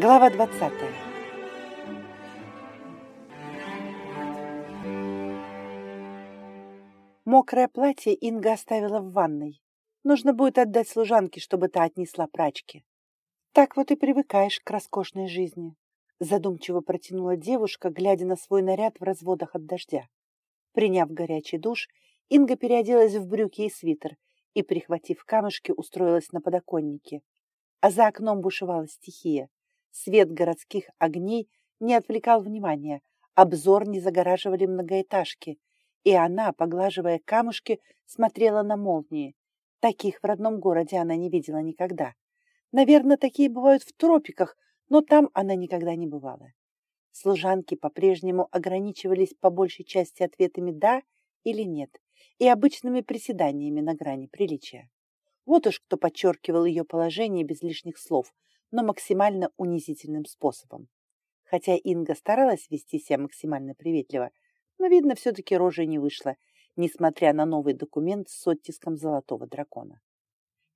Глава 20. Мокрое платье Инга оставила в ванной. Нужно будет отдать служанке, чтобы та отнесла прачки. Так вот и привыкаешь к роскошной жизни. Задумчиво протянула девушка, глядя на свой наряд в разводах от дождя. Приняв горячий душ, Инга переоделась в брюки и свитер и, прихватив камешки, устроилась на подоконнике. А за окном бушевала стихия. Свет городских огней не отвлекал внимания, обзор не загораживали многоэтажки, и она, поглаживая камушки, смотрела на молнии. Таких в родном городе она не видела никогда. Наверное, такие бывают в тропиках, но там она никогда не бывала. Служанки по-прежнему ограничивались по большей части ответами «да» или «нет» и обычными приседаниями на грани приличия. Вот уж кто подчеркивал ее положение без лишних слов, но максимально унизительным способом. Хотя Инга старалась вести себя максимально приветливо, но, видно, все-таки рожей не вышло, несмотря на новый документ с оттиском золотого дракона.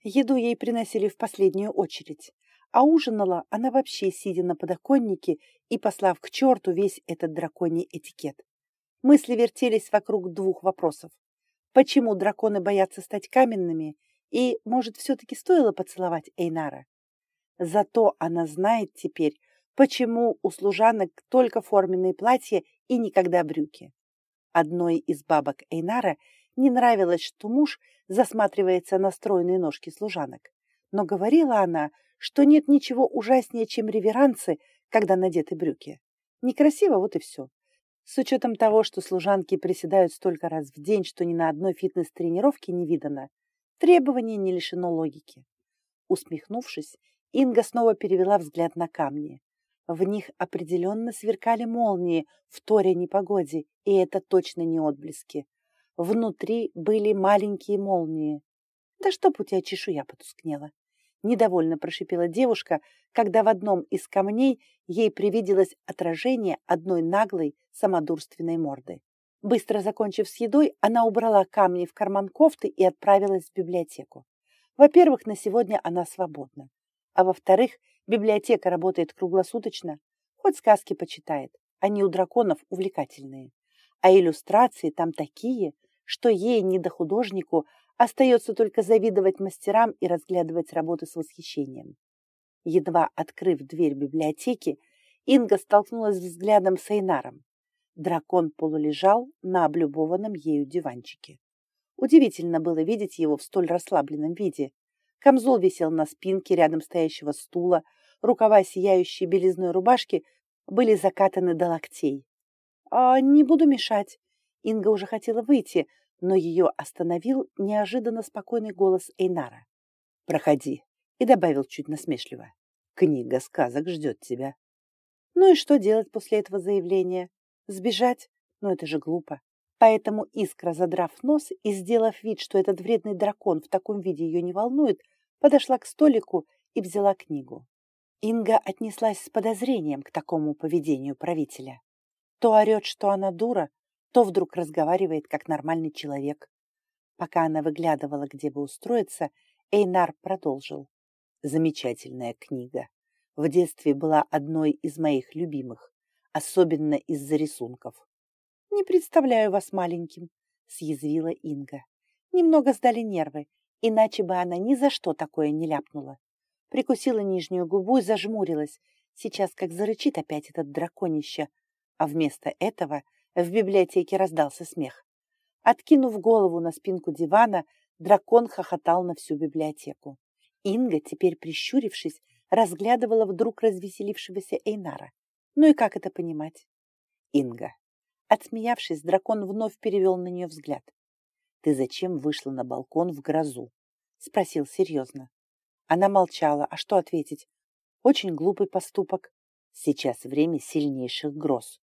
Еду ей приносили в последнюю очередь, а ужинала она вообще, сидя на подоконнике и послав к черту весь этот драконий этикет. Мысли вертелись вокруг двух вопросов. Почему драконы боятся стать каменными? И, может, все-таки стоило поцеловать Эйнара? Зато она знает теперь, почему у служанок только форменные платья и никогда брюки. Одной из бабок Эйнара не нравилось, что муж засматривается на стройные ножки служанок. Но говорила она, что нет ничего ужаснее, чем реверансы, когда надеты брюки. Некрасиво, вот и все. С учетом того, что служанки приседают столько раз в день, что ни на одной фитнес-тренировке не видано, требование не лишено логики. Усмехнувшись, Инга снова перевела взгляд на камни. В них определенно сверкали молнии в торе непогоде, и это точно не отблески. Внутри были маленькие молнии. Да чтоб у тебя чешуя потускнела. Недовольно прошипела девушка, когда в одном из камней ей привиделось отражение одной наглой самодурственной морды. Быстро закончив с едой, она убрала камни в карман кофты и отправилась в библиотеку. Во-первых, на сегодня она свободна. А во-вторых, библиотека работает круглосуточно. Хоть сказки почитает. Они у драконов увлекательные. А иллюстрации там такие, что ей, не до художнику, остается только завидовать мастерам и разглядывать работы с восхищением. Едва открыв дверь библиотеки, Инга столкнулась взглядом с Эйнаром. Дракон полулежал на облюбованном ею диванчике. Удивительно было видеть его в столь расслабленном виде. Камзол висел на спинке рядом стоящего стула, рукава сияющей белизной рубашки были закатаны до локтей. «А, «Не буду мешать». Инга уже хотела выйти, но ее остановил неожиданно спокойный голос Эйнара. «Проходи», и добавил чуть насмешливо. «Книга сказок ждет тебя». Ну и что делать после этого заявления? Сбежать? Ну это же глупо. Поэтому Искра, задрав нос и сделав вид, что этот вредный дракон в таком виде ее не волнует, подошла к столику и взяла книгу. Инга отнеслась с подозрением к такому поведению правителя. То орет, что она дура, то вдруг разговаривает, как нормальный человек. Пока она выглядывала, где бы устроиться, Эйнар продолжил. Замечательная книга. В детстве была одной из моих любимых, особенно из-за рисунков. «Не представляю вас маленьким», — съязвила Инга. Немного сдали нервы, иначе бы она ни за что такое не ляпнула. Прикусила нижнюю губу и зажмурилась. Сейчас как зарычит опять этот драконище. А вместо этого в библиотеке раздался смех. Откинув голову на спинку дивана, дракон хохотал на всю библиотеку. Инга, теперь прищурившись, разглядывала вдруг развеселившегося Эйнара. Ну и как это понимать? Инга, Отсмеявшись, дракон вновь перевел на нее взгляд. «Ты зачем вышла на балкон в грозу?» — спросил серьезно. Она молчала, а что ответить? Очень глупый поступок. Сейчас время сильнейших гроз.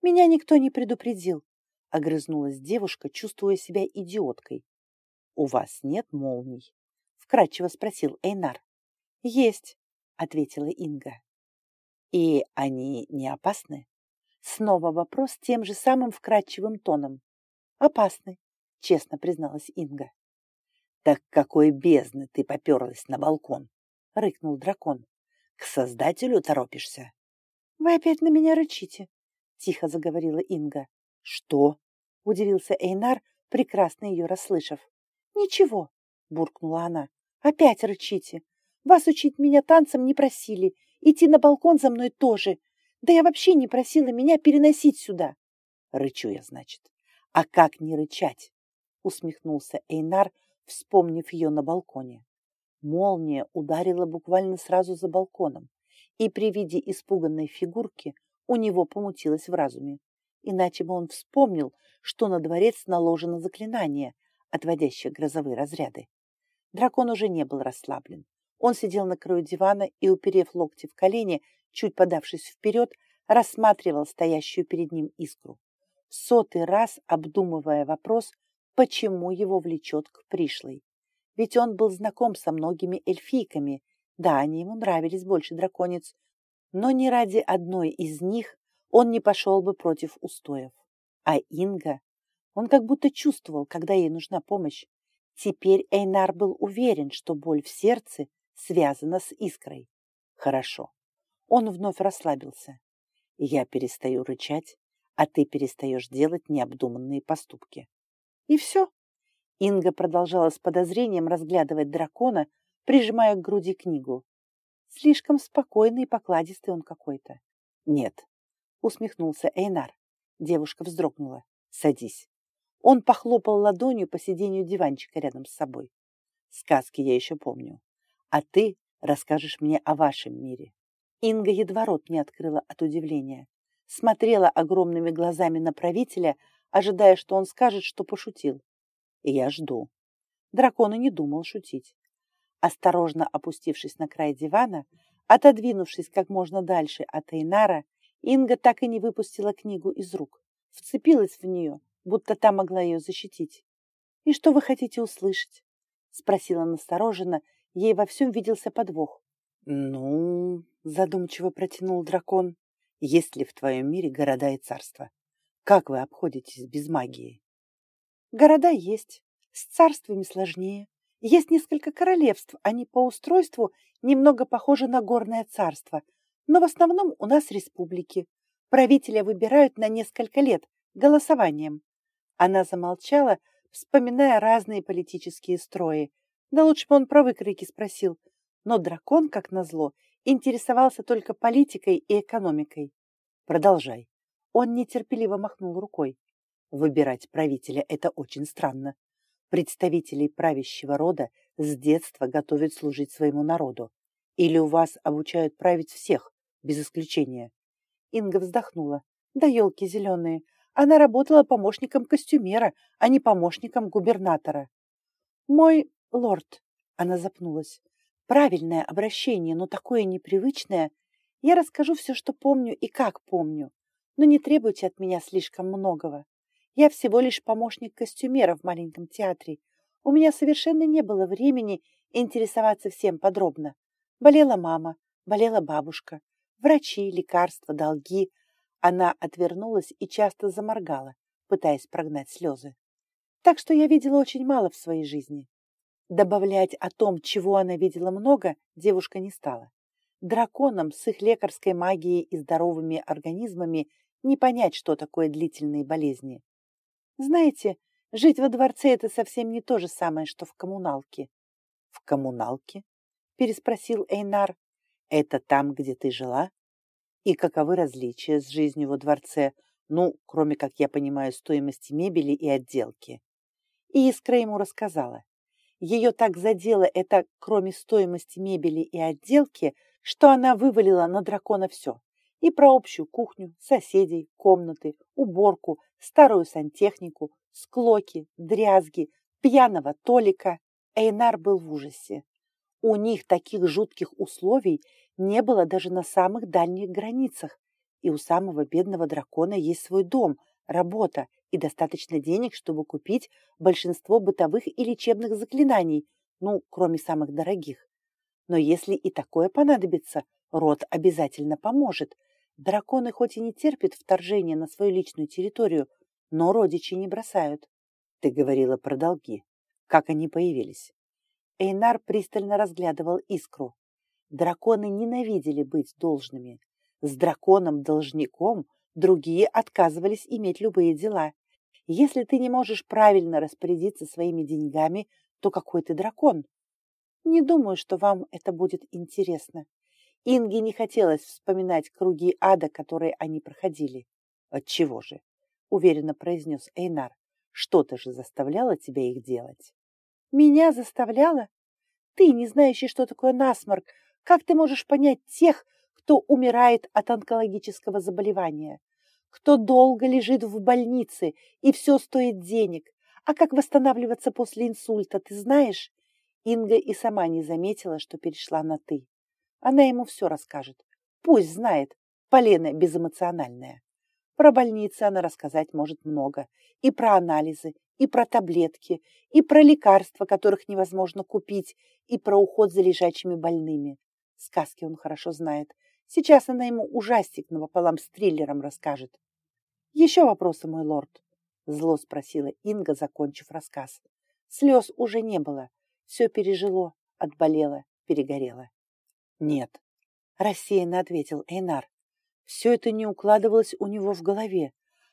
«Меня никто не предупредил», — огрызнулась девушка, чувствуя себя идиоткой. «У вас нет молний?» — вкратчиво спросил Эйнар. «Есть», — ответила Инга. «И они не опасны?» Снова вопрос тем же самым вкрадчивым тоном. «Опасный», — честно призналась Инга. «Так какой бездны ты поперлась на балкон?» — рыкнул дракон. К создателю торопишься? Вы опять на меня рычите, тихо заговорила Инга. Что? Удивился Эйнар, прекрасно ее расслышав. Ничего, буркнула она. Опять рычите. Вас учить меня танцам не просили. Идти на балкон за мной тоже. Да я вообще не просила меня переносить сюда. Рычу я, значит. А как не рычать? Усмехнулся Эйнар, вспомнив ее на балконе. Молния ударила буквально сразу за балконом, и при виде испуганной фигурки у него помутилось в разуме. Иначе бы он вспомнил, что на дворец наложено заклинание, отводящее грозовые разряды. Дракон уже не был расслаблен. Он сидел на краю дивана и, уперев локти в колени, чуть подавшись вперед, рассматривал стоящую перед ним искру. В сотый раз обдумывая вопрос, почему его влечет к пришлой. Ведь он был знаком со многими эльфийками. Да, они ему нравились больше драконец, но не ради одной из них он не пошел бы против устоев. А Инга, он как будто чувствовал, когда ей нужна помощь. Теперь Эйнар был уверен, что боль в сердце связана с искрой. Хорошо. Он вновь расслабился. Я перестаю рычать, а ты перестаешь делать необдуманные поступки. И все. Инга продолжала с подозрением разглядывать дракона, прижимая к груди книгу. Слишком спокойный и покладистый он какой-то. Нет, усмехнулся Эйнар. Девушка вздрогнула. Садись. Он похлопал ладонью по сиденью диванчика рядом с собой. Сказки я еще помню. А ты расскажешь мне о вашем мире. Инга едва рот не открыла от удивления. Смотрела огромными глазами на правителя, ожидая, что он скажет, что пошутил. Я жду. Дракон и не думал шутить. Осторожно опустившись на край дивана, отодвинувшись как можно дальше от Эйнара, Инга так и не выпустила книгу из рук, вцепилась в нее, будто та могла ее защитить. «И что вы хотите услышать?» — спросила настороженно, ей во всем виделся подвох. «Ну...» — задумчиво протянул дракон. «Есть ли в твоем мире города и царства? Как вы обходитесь без магии?» «Города есть, с царствами сложнее. Есть несколько королевств, они по устройству немного похожи на горное царство, но в основном у нас республики. Правителя выбирают на несколько лет голосованием. Она замолчала, вспоминая разные политические строи. Да лучше бы он про выкройки спросил. Но дракон, как назло, интересовался только политикой и экономикой. Продолжай. Он нетерпеливо махнул рукой. Выбирать правителя – это очень странно. Представителей правящего рода с детства готовят служить своему народу. Или у вас обучают править всех, без исключения?» Инга вздохнула. «Да елки зеленые! Она работала помощником костюмера, а не помощником губернатора». «Мой лорд», — она запнулась, — «правильное обращение, но такое непривычное. Я расскажу все, что помню и как помню, но не требуйте от меня слишком многого. Я всего лишь помощник костюмера в маленьком театре. У меня совершенно не было времени интересоваться всем подробно. Болела мама, болела бабушка, врачи, лекарства, долги. Она отвернулась и часто заморгала, пытаясь прогнать слезы. Так что я видела очень мало в своей жизни. Добавлять о том, чего она видела много, девушка не стала. Драконам с их лекарской магией и здоровыми организмами не понять, что такое длительные болезни. Знаете, жить во дворце – это совсем не то же самое, что в коммуналке. В коммуналке? Переспросил Эйнар. Это там, где ты жила? И каковы различия с жизнью во дворце, ну, кроме, как я понимаю, стоимости мебели и отделки? И Искра ему рассказала. Ее так задело это, кроме стоимости мебели и отделки, что она вывалила на дракона все. И про общую кухню, соседей, комнаты, уборку, старую сантехнику, склоки, дрязги, пьяного Толика. Эйнар был в ужасе. У них таких жутких условий не было даже на самых дальних границах. И у самого бедного дракона есть свой дом, работа и достаточно денег, чтобы купить большинство бытовых и лечебных заклинаний, ну, кроме самых дорогих. Но если и такое понадобится, род обязательно поможет – Драконы хоть и не терпят вторжения на свою личную территорию, но родичи не бросают. Ты говорила про долги. Как они появились? Эйнар пристально разглядывал искру. Драконы ненавидели быть должными. С драконом-должником другие отказывались иметь любые дела. Если ты не можешь правильно распорядиться своими деньгами, то какой ты дракон? Не думаю, что вам это будет интересно. Инге не хотелось вспоминать круги ада, которые они проходили. Отчего же? Уверенно произнес Эйнар. Что-то же заставляло тебя их делать. Меня заставляло? Ты, не знающий, что такое насморк, как ты можешь понять тех, кто умирает от онкологического заболевания? Кто долго лежит в больнице, и все стоит денег? А как восстанавливаться после инсульта, ты знаешь? Инга и сама не заметила, что перешла на «ты». Она ему все расскажет. Пусть знает, Полена безэмоциональная. Про больницы она рассказать может много. И про анализы, и про таблетки, и про лекарства, которых невозможно купить, и про уход за лежачими больными. Сказки он хорошо знает. Сейчас она ему ужастик напополам с триллером расскажет. «Еще вопросы, мой лорд?» Зло спросила Инга, закончив рассказ. Слез уже не было. Все пережило, отболело, перегорело. «Нет», — рассеянно ответил Эйнар. Все это не укладывалось у него в голове.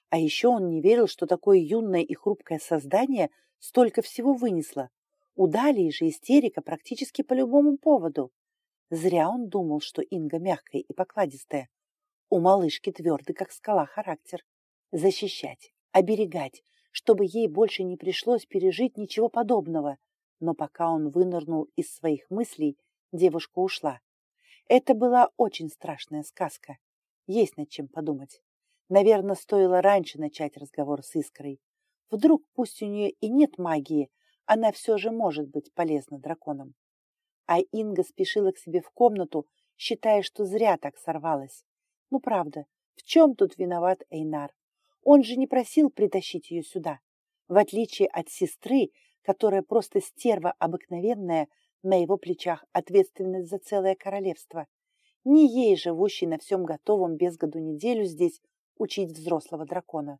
А еще он не верил, что такое юное и хрупкое создание столько всего вынесло. У Далии же истерика практически по любому поводу. Зря он думал, что Инга мягкая и покладистая. У малышки твердый, как скала, характер. Защищать, оберегать, чтобы ей больше не пришлось пережить ничего подобного. Но пока он вынырнул из своих мыслей, девушка ушла. Это была очень страшная сказка. Есть над чем подумать. Наверное, стоило раньше начать разговор с Искрой. Вдруг, пусть у нее и нет магии, она все же может быть полезна драконам. А Инга спешила к себе в комнату, считая, что зря так сорвалась. Ну, правда, в чем тут виноват Эйнар? Он же не просил притащить ее сюда. В отличие от сестры, которая просто стерва обыкновенная, на его плечах ответственность за целое королевство. Не ей, живущей на всем готовом без году неделю здесь, учить взрослого дракона.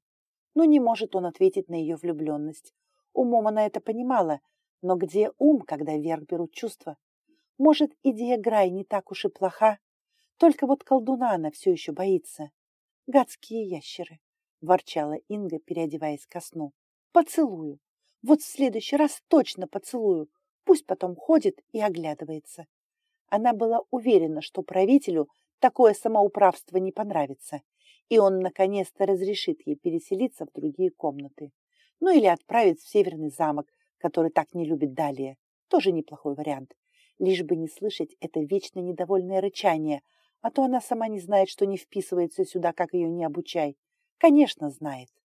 Но не может он ответить на ее влюбленность. Умом она это понимала, но где ум, когда вверх берут чувства? Может, идея Грай не так уж и плоха? Только вот колдуна она все еще боится. Гадские ящеры, ворчала Инга, переодеваясь ко сну. Поцелую. Вот в следующий раз точно поцелую. Пусть потом ходит и оглядывается. Она была уверена, что правителю такое самоуправство не понравится, и он наконец-то разрешит ей переселиться в другие комнаты. Ну или отправить в северный замок, который так не любит далее. Тоже неплохой вариант. Лишь бы не слышать это вечно недовольное рычание, а то она сама не знает, что не вписывается сюда, как ее не обучай. Конечно, знает.